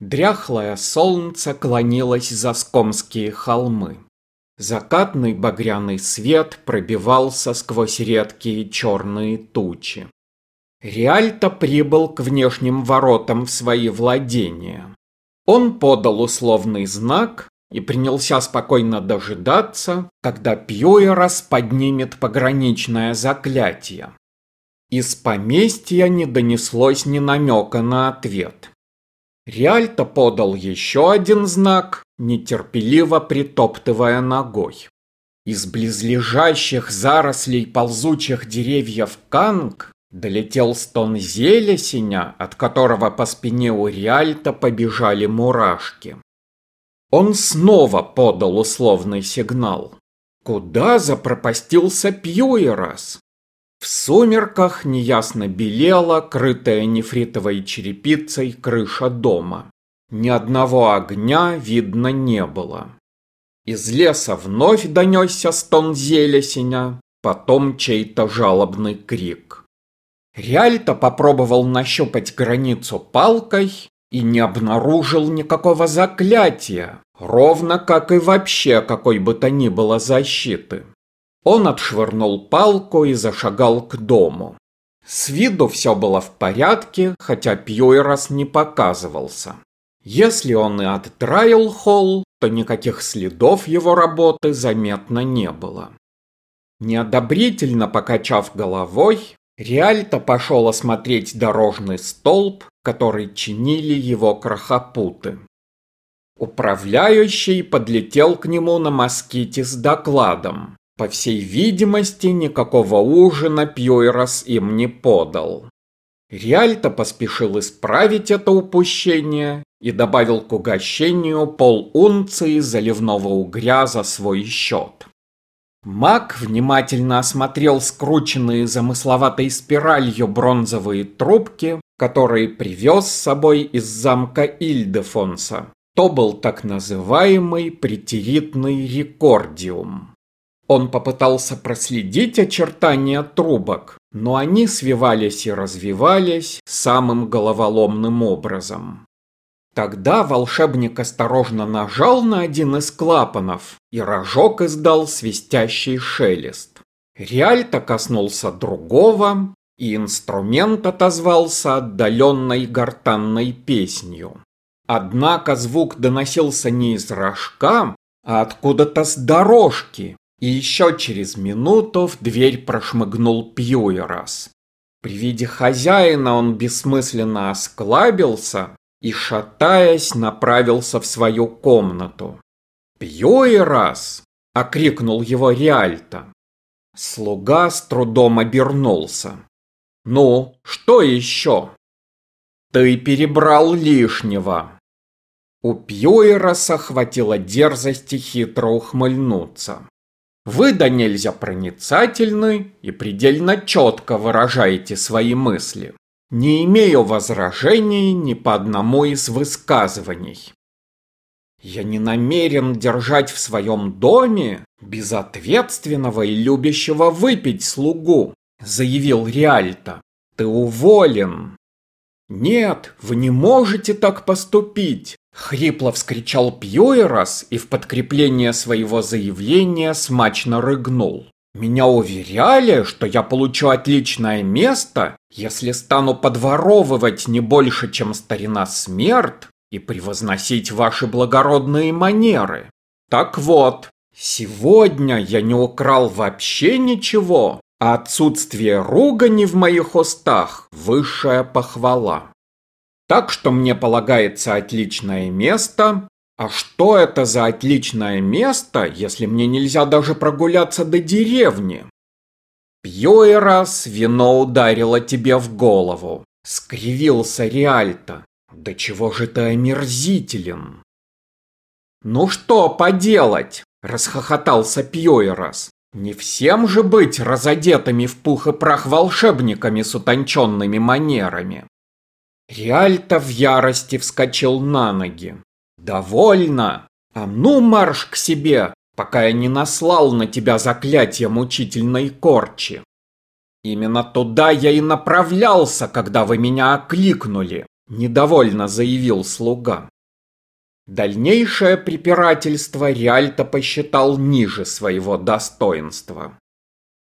Дряхлое солнце клонилось за скомские холмы. Закатный багряный свет пробивался сквозь редкие черные тучи. Реальто прибыл к внешним воротам в свои владения. Он подал условный знак и принялся спокойно дожидаться, когда Пьюерас поднимет пограничное заклятие. Из поместья не донеслось ни намека на ответ. Риальто подал еще один знак, нетерпеливо притоптывая ногой. Из близлежащих зарослей ползучих деревьев Канг долетел стон зелесеня, от которого по спине у Риальто побежали мурашки. Он снова подал условный сигнал. Куда запропастился Пьюерас? В сумерках неясно белела, крытая нефритовой черепицей крыша дома. Ни одного огня видно не было. Из леса вновь донесся стон зелесеня, потом чей-то жалобный крик. Реальто попробовал нащупать границу палкой и не обнаружил никакого заклятия, ровно как и вообще какой бы то ни было защиты. Он отшвырнул палку и зашагал к дому. С виду все было в порядке, хотя Пьюерас не показывался. Если он и отдраил холл, то никаких следов его работы заметно не было. Неодобрительно покачав головой, Риальто пошел осмотреть дорожный столб, который чинили его крохопуты. Управляющий подлетел к нему на моските с докладом. По всей видимости, никакого ужина Пьюерас им не подал. Риальто поспешил исправить это упущение и добавил к угощению пол унции заливного угря за свой счет. Маг внимательно осмотрел скрученные замысловатой спиралью бронзовые трубки, которые привез с собой из замка Ильдефонса. То был так называемый притеритный рекордиум. Он попытался проследить очертания трубок, но они свивались и развивались самым головоломным образом. Тогда волшебник осторожно нажал на один из клапанов, и рожок издал свистящий шелест. Риальто коснулся другого, и инструмент отозвался отдаленной гортанной песнью. Однако звук доносился не из рожка, а откуда-то с дорожки, и еще через минуту в дверь прошмыгнул Пьюерас. При виде хозяина он бессмысленно осклабился и, шатаясь, направился в свою комнату. «Пьюерас!» — окрикнул его Риальто. Слуга с трудом обернулся. «Ну, что еще?» «Ты перебрал лишнего!» У Пьюераса хватило дерзости хитро ухмыльнуться. Вы да нельзя проницательны и предельно четко выражаете свои мысли. Не имею возражений ни по одному из высказываний. Я не намерен держать в своем доме безответственного и любящего выпить слугу, заявил Риальто. Ты уволен. Нет, вы не можете так поступить. Хрипло вскричал Пьюерас и в подкрепление своего заявления смачно рыгнул. Меня уверяли, что я получу отличное место, если стану подворовывать не больше, чем старина смерть, и превозносить ваши благородные манеры. Так вот, сегодня я не украл вообще ничего, а отсутствие ругани в моих устах – высшая похвала. Так что мне полагается отличное место. А что это за отличное место, если мне нельзя даже прогуляться до деревни? Пьюэрас вино ударило тебе в голову. Скривился Риальто. Да чего же ты омерзителен? Ну что поделать? Расхохотался Пьюэрас. Не всем же быть разодетыми в пух и прах волшебниками с утонченными манерами. Риальто в ярости вскочил на ноги. «Довольно! А ну марш к себе, пока я не наслал на тебя заклятие мучительной корчи!» Именно туда я и направлялся, когда вы меня окликнули. Недовольно заявил слуга. Дальнейшее препирательство Риальто посчитал ниже своего достоинства.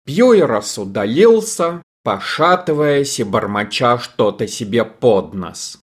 Пьюерос удалился, пошатываясь и бормоча что-то себе под нос.